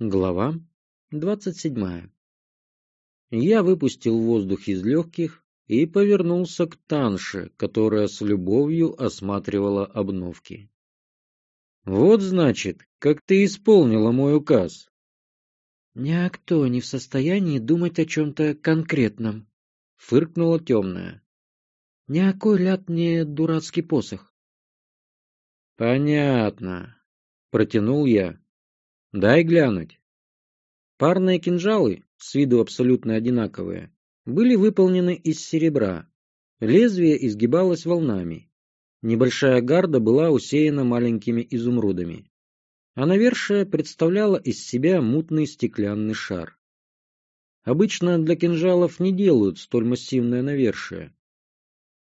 Глава двадцать седьмая Я выпустил воздух из легких и повернулся к Танше, которая с любовью осматривала обновки. «Вот, значит, как ты исполнила мой указ!» «Никто не в состоянии думать о чем-то конкретном», — фыркнула темная. «Никакой ляд мне дурацкий посох». «Понятно», — протянул я. Дай глянуть. Парные кинжалы, с виду абсолютно одинаковые, были выполнены из серебра. Лезвие изгибалось волнами. Небольшая гарда была усеяна маленькими изумрудами. А навершие представляла из себя мутный стеклянный шар. Обычно для кинжалов не делают столь массивное навершие.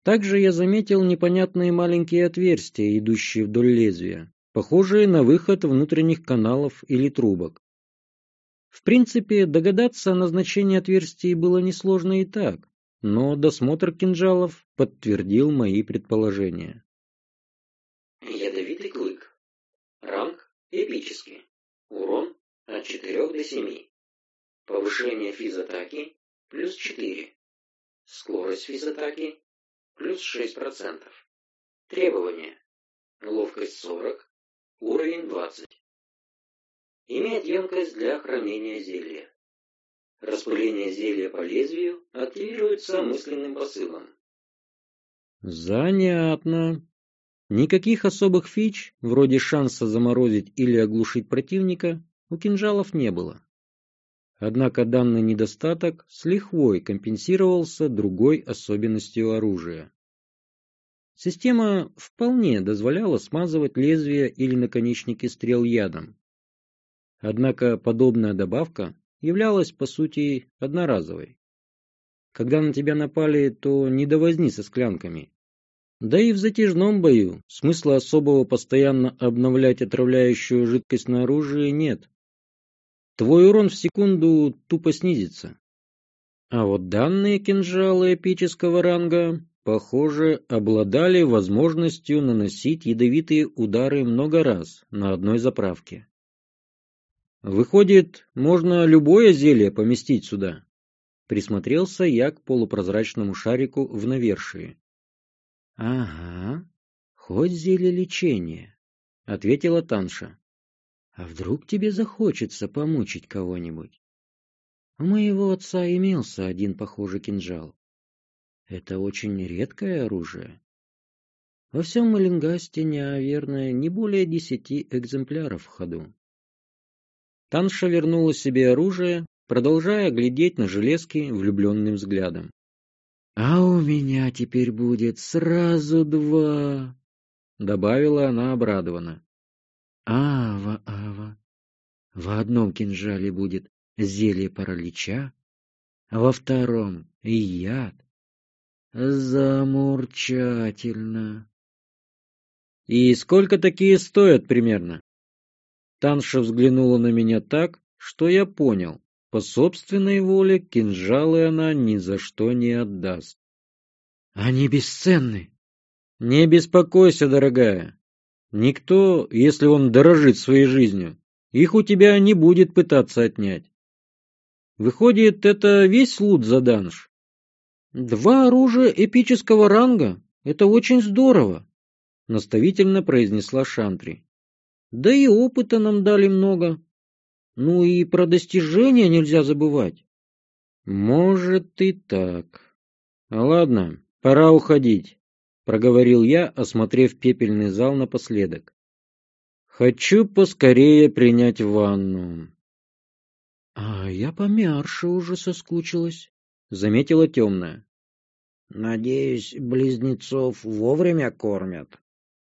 Также я заметил непонятные маленькие отверстия, идущие вдоль лезвия похожие на выход внутренних каналов или трубок. В принципе, догадаться о назначении отверстий было несложно и так, но досмотр кинжалов подтвердил мои предположения. Ядовитый клык. Ранг эпический. Урон от 4 до 7. Повышение физатаки плюс 4. Скорость физатаки плюс 6%. Требования. Ловкость 40, Уровень 20. Имеет емкость для хранения зелья. Распыление зелья по лезвию активируется мысленным посылом. Занятно. Никаких особых фич, вроде шанса заморозить или оглушить противника, у кинжалов не было. Однако данный недостаток с лихвой компенсировался другой особенностью оружия. Система вполне дозволяла смазывать лезвия или наконечники стрел ядом. Однако подобная добавка являлась, по сути, одноразовой. Когда на тебя напали, то не до возни со склянками. Да и в затяжном бою смысла особого постоянно обновлять отравляющую жидкость на оружие нет. Твой урон в секунду тупо снизится. А вот данные кинжалы эпического ранга похоже, обладали возможностью наносить ядовитые удары много раз на одной заправке. Выходит, можно любое зелье поместить сюда. Присмотрелся я к полупрозрачному шарику в навершии. — Ага, хоть зелье лечения, — ответила Танша. — А вдруг тебе захочется помучить кого-нибудь? У моего отца имелся один похожий кинжал. Это очень редкое оружие. Во всем Малингасте, наверное, не более десяти экземпляров в ходу. Танша вернула себе оружие, продолжая глядеть на железки влюбленным взглядом. — А у меня теперь будет сразу два, — добавила она обрадованно. — Ава, Ава, в одном кинжале будет зелье паралича, а во втором — яд, Замурчательно. И сколько такие стоят примерно? Танша взглянула на меня так, что я понял. По собственной воле кинжалы она ни за что не отдаст. Они бесценны. Не беспокойся, дорогая. Никто, если он дорожит своей жизнью, их у тебя не будет пытаться отнять. Выходит, это весь лут за данж? «Два оружия эпического ранга — это очень здорово», — наставительно произнесла Шантри. «Да и опыта нам дали много. Ну и про достижения нельзя забывать». «Может и так. Ладно, пора уходить», — проговорил я, осмотрев пепельный зал напоследок. «Хочу поскорее принять ванну». «А я помярше уже соскучилась», заметила темная. Надеюсь, близнецов вовремя кормят.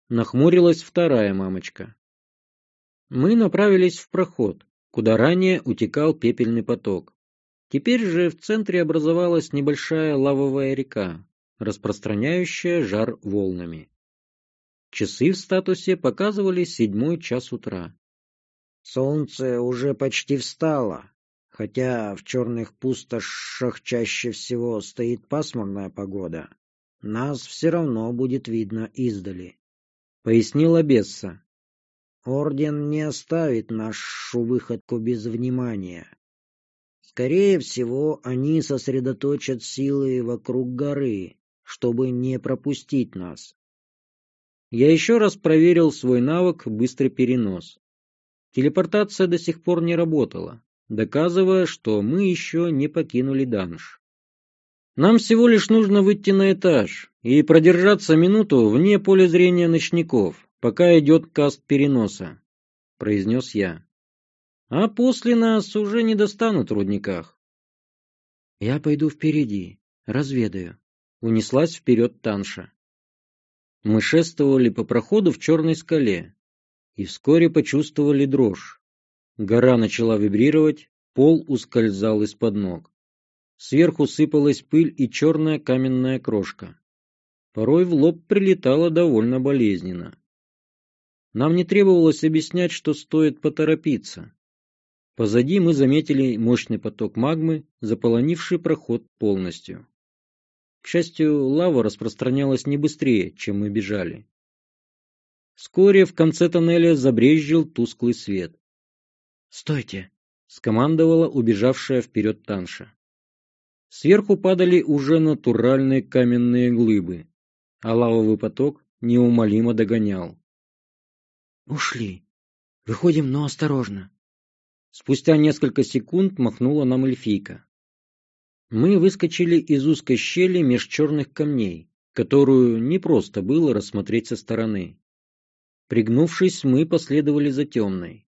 Нахмурилась вторая мамочка. Мы направились в проход, куда ранее утекал пепельный поток. Теперь же в центре образовалась небольшая лавовая река, распространяющая жар волнами. Часы в статусе показывали седьмой час утра. Солнце уже почти встало, Хотя в черных пустошах чаще всего стоит пасмурная погода, нас все равно будет видно издали. Пояснила Бесса. Орден не оставит нашу выходку без внимания. Скорее всего, они сосредоточат силы вокруг горы, чтобы не пропустить нас. Я еще раз проверил свой навык «Быстрый перенос». Телепортация до сих пор не работала, доказывая, что мы еще не покинули данж. Нам всего лишь нужно выйти на этаж и продержаться минуту вне поля зрения ночников, пока идет каст переноса, произнес я. А после нас уже не достанут в рудниках. Я пойду впереди, разведаю. Унеслась вперед Танша. Мы шествовали по проходу в черной скале и вскоре почувствовали дрожь. Гора начала вибрировать, пол ускользал из-под ног. Сверху сыпалась пыль и черная каменная крошка. Порой в лоб прилетало довольно болезненно. Нам не требовалось объяснять, что стоит поторопиться. Позади мы заметили мощный поток магмы, заполонивший проход полностью. К счастью, лава распространялась не быстрее, чем мы бежали. Вскоре в конце тоннеля забрезжил тусклый свет. «Стойте!» — скомандовала убежавшая вперед Танша. Сверху падали уже натуральные каменные глыбы, а лавовый поток неумолимо догонял. Ушли. Выходим, но осторожно. Спустя несколько секунд махнула нам эльфийка. Мы выскочили из узкой щели меж черных камней, которую непросто было рассмотреть со стороны. Пригнувшись, мы последовали за темной.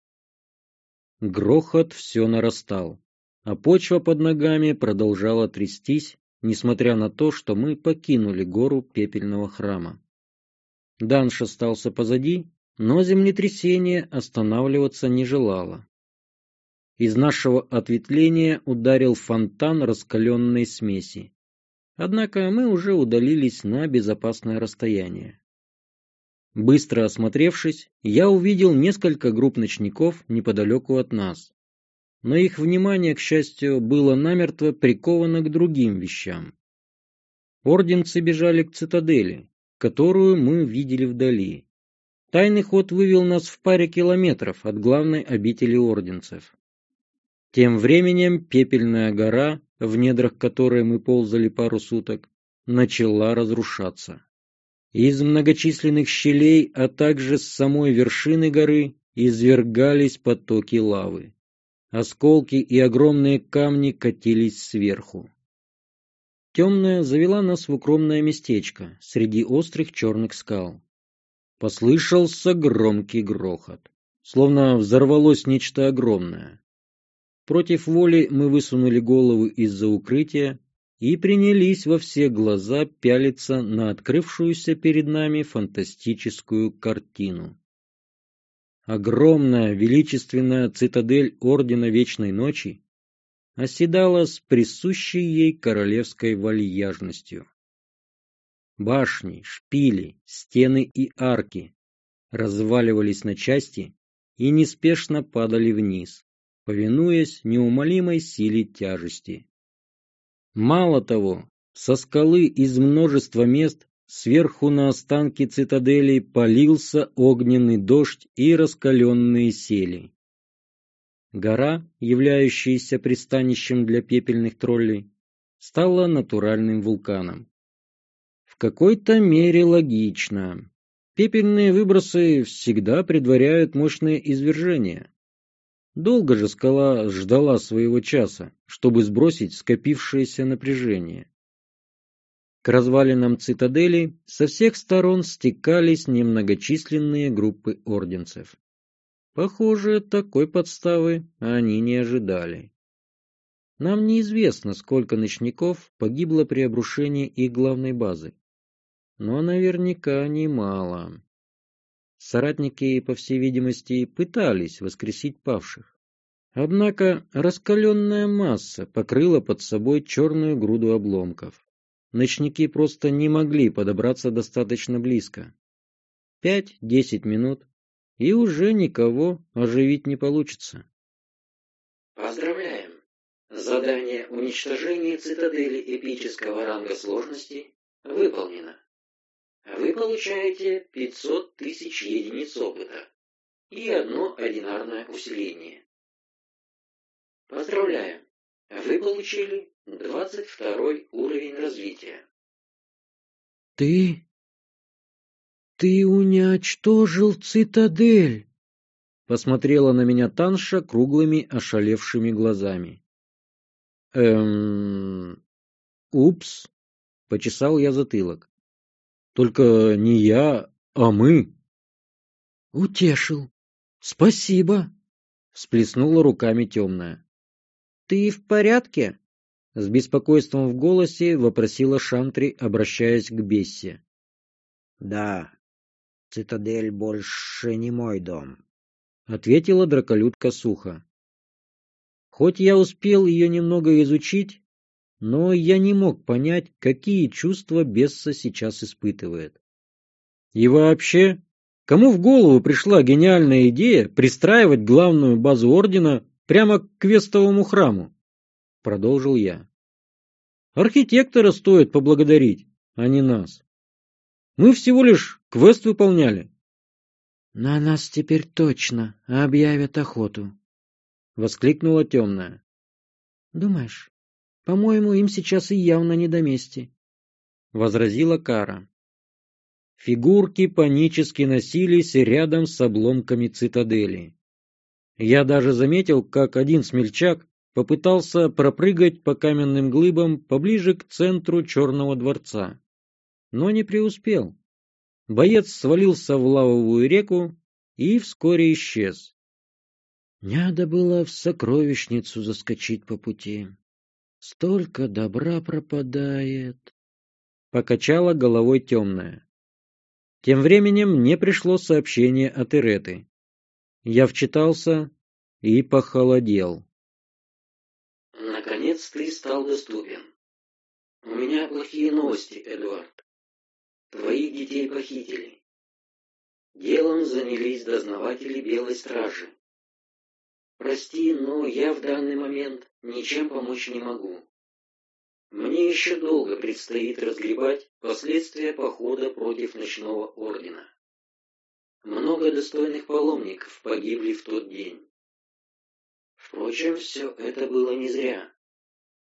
Грохот все нарастал, а почва под ногами продолжала трястись, несмотря на то, что мы покинули гору пепельного храма. Данш остался позади, но землетрясение останавливаться не желало. Из нашего ответвления ударил фонтан раскаленной смеси. Однако мы уже удалились на безопасное расстояние. Быстро осмотревшись, я увидел несколько групп ночников неподалеку от нас. Но их внимание, к счастью, было намертво приковано к другим вещам. Орденцы бежали к цитадели, которую мы видели вдали. Тайный ход вывел нас в паре километров от главной обители орденцев. Тем временем пепельная гора, в недрах которой мы ползали пару суток, начала разрушаться. Из многочисленных щелей, а также с самой вершины горы извергались потоки лавы. Осколки и огромные камни катились сверху. Темная завела нас в укромное местечко среди острых черных скал. Послышался громкий грохот, словно взорвалось нечто огромное. Против воли мы высунули головы из-за укрытия и принялись во все глаза пялиться на открывшуюся перед нами фантастическую картину. Огромная величественная цитадель Ордена Вечной Ночи оседала с присущей ей королевской вальяжностью. Башни, шпили, стены и арки разваливались на части и неспешно падали вниз, повинуясь неумолимой силе тяжести. Мало того, со скалы из множества мест сверху на останки цитадели полился огненный дождь и раскаленные сели. Гора, являющаяся пристанищем для пепельных троллей, стала натуральным вулканом какой-то мере логично. Пепельные выбросы всегда предваряют мощное извержение. Долго же скала ждала своего часа, чтобы сбросить скопившееся напряжение. К развалинам цитадели со всех сторон стекались немногочисленные группы орденцев. Похоже, такой подставы они не ожидали. Нам неизвестно, сколько ночников погибло при обрушении их главной базы но наверняка немало. Соратники, по всей видимости, пытались воскресить павших. Однако раскаленная масса покрыла под собой черную груду обломков. Ночники просто не могли подобраться достаточно близко. Пять-десять минут, и уже никого оживить не получится. Поздравляем! Задание уничтожения цитадели эпического ранга сложности выполнено. Вы получаете 500 тысяч единиц опыта. и одно одинарное усиление. Поздравляю! Вы получили 22 уровень развития. Ты... ты уничтожил цитадель! Посмотрела на меня Танша круглыми ошалевшими глазами. Эм... Упс. Почесал я затылок. Только не я, а мы. Утешил. Спасибо. Всплеснула руками темная. Ты в порядке? С беспокойством в голосе вопросила Шантри, обращаясь к Бессе. Да, цитадель больше не мой дом, ответила драколюдка сухо. Хоть я успел ее немного изучить, но я не мог понять, какие чувства Бесса сейчас испытывает. И вообще, кому в голову пришла гениальная идея пристраивать главную базу Ордена прямо к квестовому храму? Продолжил я. Архитектора стоит поблагодарить, а не нас. Мы всего лишь квест выполняли. На нас теперь точно объявят охоту, воскликнула темная. Думаешь, по-моему, им сейчас и явно не до мести, возразила Кара. Фигурки панически носились рядом с обломками цитадели. Я даже заметил, как один смельчак попытался пропрыгать по каменным глыбам поближе к центру Черного дворца, но не преуспел. Боец свалился в лавовую реку и вскоре исчез. Надо было в сокровищницу заскочить по пути. Столько добра пропадает. Покачала головой темная. Тем временем мне пришло сообщение от Иреты. Я вчитался и похолодел. Наконец ты стал доступен. У меня плохие новости, Эдуард. Твоих детей похитили. Делом занялись дознаватели Белой Стражи. Прости, но я в данный момент ничем помочь не могу. Мне еще долго предстоит разгребать последствия похода против Ночного Ордена. Много достойных паломников погибли в тот день. Впрочем, все это было не зря.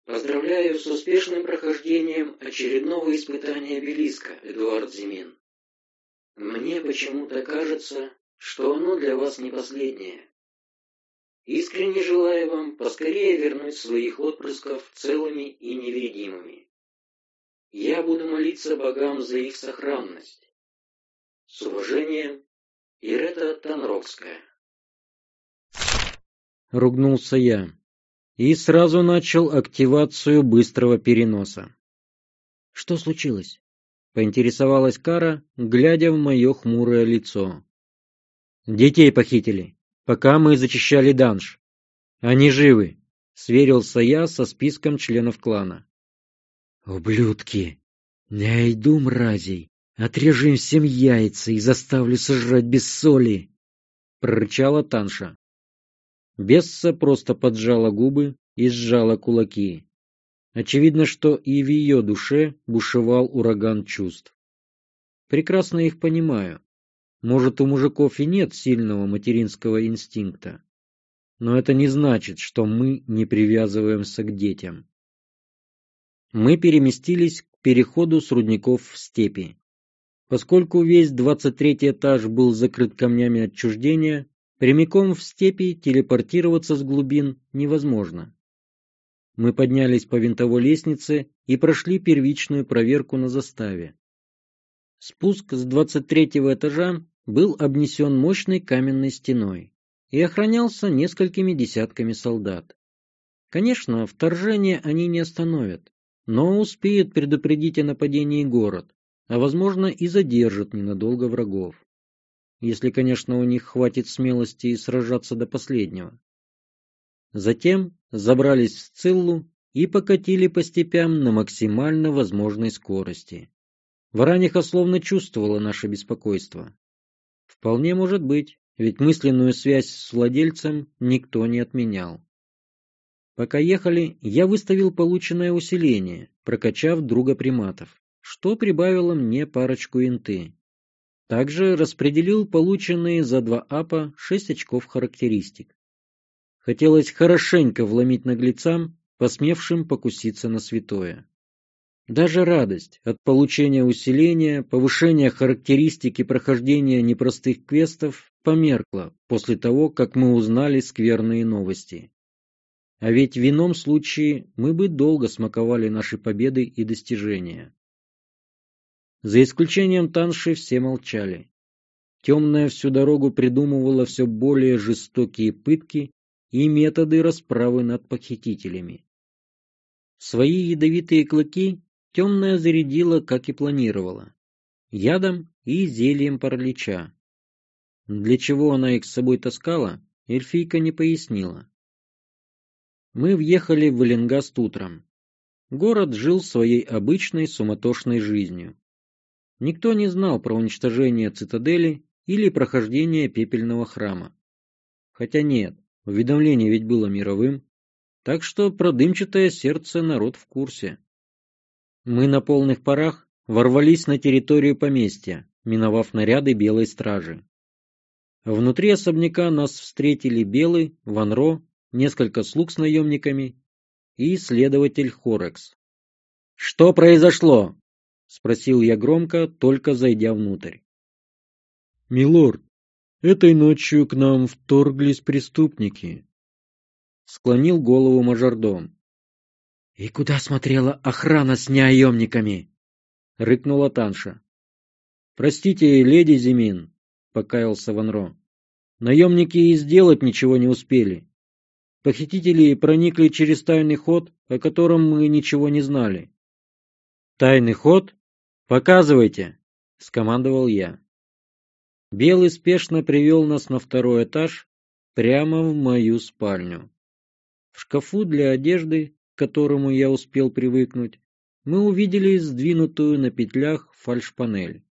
Поздравляю с успешным прохождением очередного испытания обелиска, Эдуард Зимин. Мне почему-то кажется, что оно для вас не последнее. Искренне желаю вам поскорее вернуть своих отпрысков целыми и невредимыми. Я буду молиться богам за их сохранность. С уважением, Ирета Танрокская. Ругнулся я и сразу начал активацию быстрого переноса. Что случилось? Поинтересовалась Кара, глядя в мое хмурое лицо. Детей похитили пока мы зачищали данж. Они живы, сверился я со списком членов клана. Ублюдки! Найду мразей, отрежу им всем яйца и заставлю сожрать без соли, прорычала Танша. Бесса просто поджала губы и сжала кулаки. Очевидно, что и в ее душе бушевал ураган чувств. Прекрасно их понимаю. Может, у мужиков и нет сильного материнского инстинкта. Но это не значит, что мы не привязываемся к детям. Мы переместились к переходу с рудников в степи. Поскольку весь двадцать третий этаж был закрыт камнями отчуждения, прямиком в степи телепортироваться с глубин невозможно. Мы поднялись по винтовой лестнице и прошли первичную проверку на заставе. Спуск с двадцать третьего этажа был обнесен мощной каменной стеной и охранялся несколькими десятками солдат. Конечно, вторжение они не остановят, но успеют предупредить о нападении город, а возможно и задержат ненадолго врагов. Если, конечно, у них хватит смелости сражаться до последнего. Затем забрались в Циллу и покатили по степям на максимально возможной скорости. Вараниха словно чувствовала наше беспокойство. Вполне может быть, ведь мысленную связь с владельцем никто не отменял. Пока ехали, я выставил полученное усиление, прокачав друга приматов, что прибавило мне парочку инты. Также распределил полученные за два апа шесть очков характеристик. Хотелось хорошенько вломить наглецам, посмевшим покуситься на святое. Даже радость от получения усиления, повышения характеристики прохождения непростых квестов померкла после того, как мы узнали скверные новости. А ведь в ином случае мы бы долго смаковали наши победы и достижения. За исключением Танши все молчали. Темная всю дорогу придумывала все более жестокие пытки и методы расправы над похитителями. Свои ядовитые клыки Темная зарядила, как и планировала, ядом и зельем паралича. Для чего она их с собой таскала, эльфийка не пояснила. Мы въехали в Валенгаст утром. Город жил своей обычной суматошной жизнью. Никто не знал про уничтожение цитадели или прохождение пепельного храма. Хотя нет, уведомление ведь было мировым, так что про дымчатое сердце народ в курсе. Мы на полных парах ворвались на территорию поместья, миновав наряды белой стражи. Внутри особняка нас встретили Белый, Ванро, несколько слуг с наемниками и следователь Хорекс. «Что произошло?» — спросил я громко, только зайдя внутрь. «Милорд, этой ночью к нам вторглись преступники», — склонил голову мажордом. «И куда смотрела охрана с неоемниками?» — рыкнула Танша. «Простите, леди Зимин», — покаялся Ванро. «Наемники и сделать ничего не успели. Похитители проникли через тайный ход, о котором мы ничего не знали». «Тайный ход? Показывайте!» — скомандовал я. Белый спешно привел нас на второй этаж, прямо в мою спальню. В шкафу для одежды которому я успел привыкнуть, мы увидели сдвинутую на петлях фальшпанель.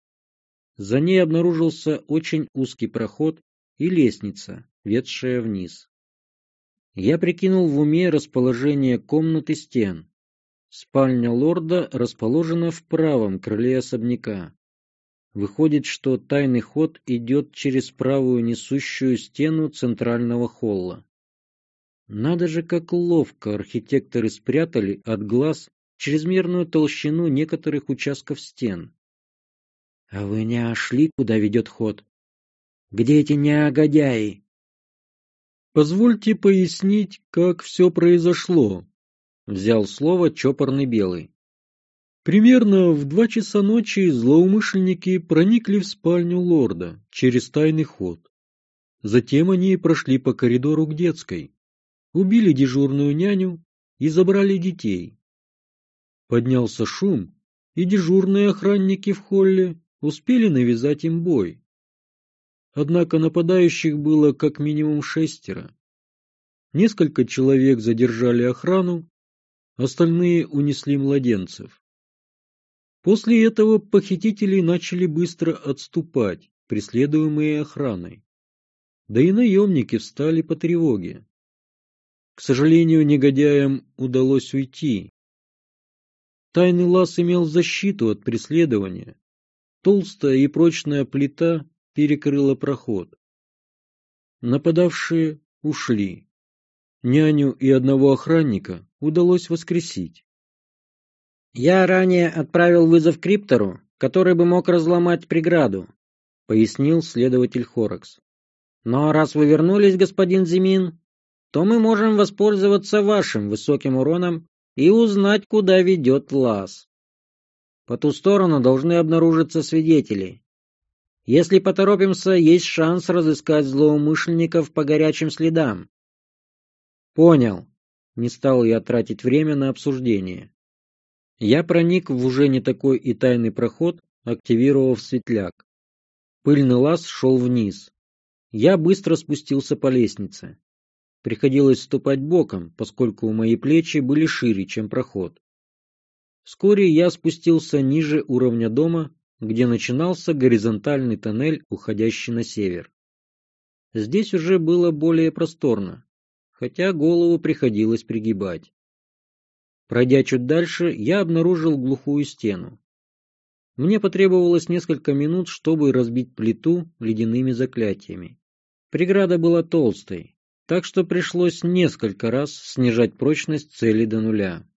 За ней обнаружился очень узкий проход и лестница, ведшая вниз. Я прикинул в уме расположение комнат и стен. Спальня лорда расположена в правом крыле особняка. Выходит, что тайный ход идет через правую несущую стену центрального холла. Надо же, как ловко архитекторы спрятали от глаз чрезмерную толщину некоторых участков стен. — А вы не ошли, куда ведет ход? Где эти негодяи? — Позвольте пояснить, как все произошло, — взял слово чопорный белый. Примерно в два часа ночи злоумышленники проникли в спальню лорда через тайный ход. Затем они прошли по коридору к детской убили дежурную няню и забрали детей. Поднялся шум, и дежурные охранники в холле успели навязать им бой. Однако нападающих было как минимум шестеро. Несколько человек задержали охрану, остальные унесли младенцев. После этого похитители начали быстро отступать, преследуемые охраной. Да и наемники встали по тревоге. К сожалению, негодяям удалось уйти. Тайный лаз имел защиту от преследования. Толстая и прочная плита перекрыла проход. Нападавшие ушли. Няню и одного охранника удалось воскресить. «Я ранее отправил вызов криптору, который бы мог разломать преграду», — пояснил следователь Хоракс. «Но раз вы вернулись, господин Зимин, то мы можем воспользоваться вашим высоким уроном и узнать, куда ведет лаз. По ту сторону должны обнаружиться свидетели. Если поторопимся, есть шанс разыскать злоумышленников по горячим следам. Понял. Не стал я тратить время на обсуждение. Я проник в уже не такой и тайный проход, активировав светляк. Пыльный лаз шел вниз. Я быстро спустился по лестнице. Приходилось ступать боком, поскольку у мои плечи были шире, чем проход. Вскоре я спустился ниже уровня дома, где начинался горизонтальный тоннель, уходящий на север. Здесь уже было более просторно, хотя голову приходилось пригибать. Пройдя чуть дальше, я обнаружил глухую стену. Мне потребовалось несколько минут, чтобы разбить плиту ледяными заклятиями. Преграда была толстой, так что пришлось несколько раз снижать прочность цели до нуля.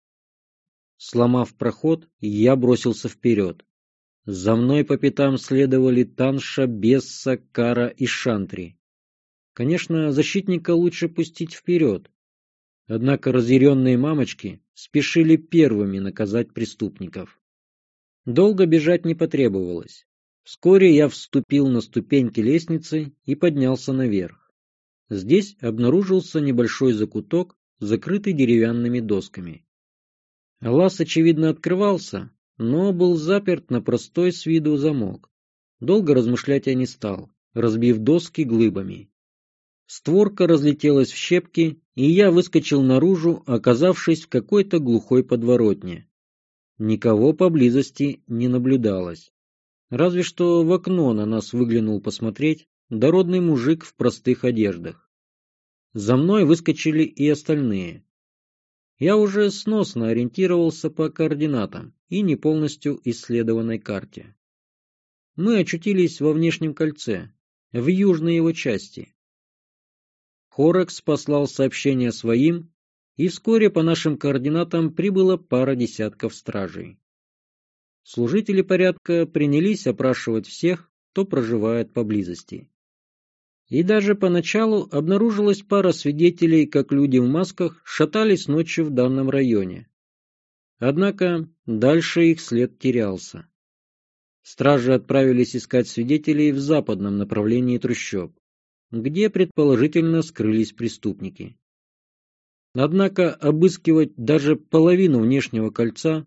Сломав проход, я бросился вперед. За мной по пятам следовали Танша, Бесса, Кара и Шантри. Конечно, защитника лучше пустить вперед. Однако разъяренные мамочки спешили первыми наказать преступников. Долго бежать не потребовалось. Вскоре я вступил на ступеньки лестницы и поднялся наверх. Здесь обнаружился небольшой закуток, закрытый деревянными досками. Лаз, очевидно, открывался, но был заперт на простой с виду замок. Долго размышлять я не стал, разбив доски глыбами. Створка разлетелась в щепки, и я выскочил наружу, оказавшись в какой-то глухой подворотне. Никого поблизости не наблюдалось. Разве что в окно на нас выглянул посмотреть дородный мужик в простых одеждах. За мной выскочили и остальные. Я уже сносно ориентировался по координатам и не полностью исследованной карте. Мы очутились во внешнем кольце, в южной его части. Хорекс послал сообщение своим и вскоре по нашим координатам прибыла пара десятков стражей. Служители порядка принялись опрашивать всех, кто проживает поблизости. И даже поначалу обнаружилась пара свидетелей, как люди в масках шатались ночью в данном районе. Однако дальше их след терялся. Стражи отправились искать свидетелей в западном направлении трущоб, где предположительно скрылись преступники. Однако обыскивать даже половину внешнего кольца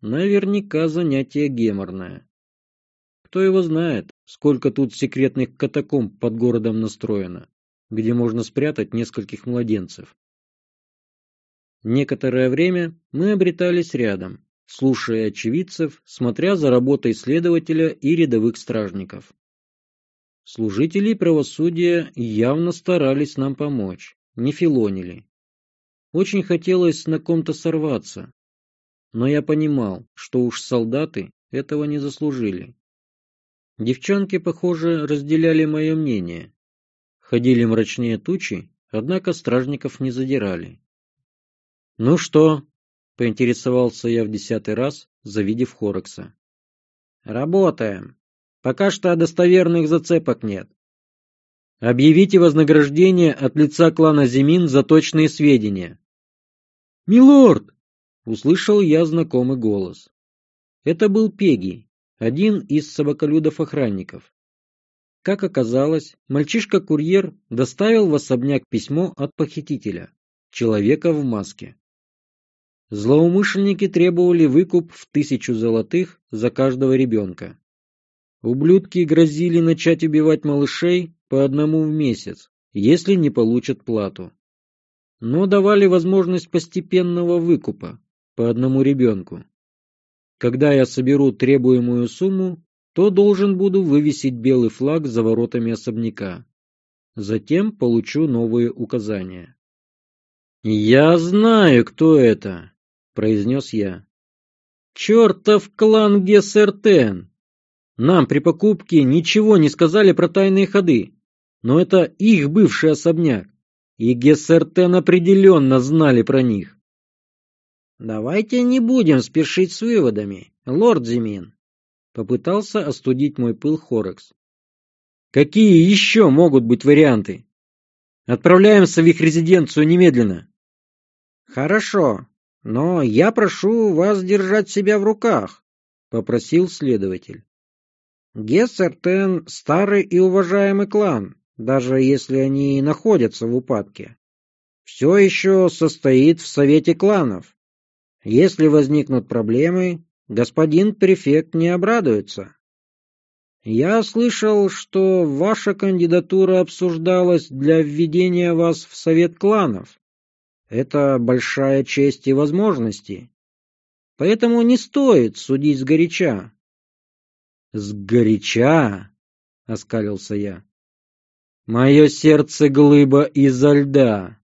наверняка занятие геморное. Кто его знает, сколько тут секретных катакомб под городом настроено, где можно спрятать нескольких младенцев. Некоторое время мы обретались рядом, слушая очевидцев, смотря за работой следователя и рядовых стражников. Служители правосудия явно старались нам помочь, не филонили. Очень хотелось на ком-то сорваться. Но я понимал, что уж солдаты этого не заслужили. Девчонки, похоже, разделяли мое мнение. Ходили мрачнее тучи, однако стражников не задирали. «Ну что?» — поинтересовался я в десятый раз, завидев Хорекса. «Работаем. Пока что достоверных зацепок нет. Объявите вознаграждение от лица клана Зимин за точные сведения. «Милорд!» — услышал я знакомый голос. Это был Пеги, один из собаколюдов-охранников. Как оказалось, мальчишка-курьер доставил в особняк письмо от похитителя, человека в маске. Злоумышленники требовали выкуп в тысячу золотых за каждого ребенка. Ублюдки грозили начать убивать малышей по одному в месяц, если не получат плату но давали возможность постепенного выкупа по одному ребенку. Когда я соберу требуемую сумму, то должен буду вывесить белый флаг за воротами особняка. Затем получу новые указания. «Я знаю, кто это», — произнес я. «Чертов клан Гессертен! Нам при покупке ничего не сказали про тайные ходы, но это их бывший особняк и Гессертен определенно знали про них. «Давайте не будем спешить с выводами, лорд Зимин», — попытался остудить мой пыл Хорекс. «Какие еще могут быть варианты? Отправляемся в их резиденцию немедленно». «Хорошо, но я прошу вас держать себя в руках», — попросил следователь. «Гессертен — старый и уважаемый клан, даже если они и находятся в упадке, все еще состоит в совете кланов. Если возникнут проблемы, господин префект не обрадуется. Я слышал, что ваша кандидатура обсуждалась для введения вас в совет кланов. Это большая честь и возможности. Поэтому не стоит судить сгоряча. — Сгоряча? — оскалился я. Мое сердце глыба изо льда.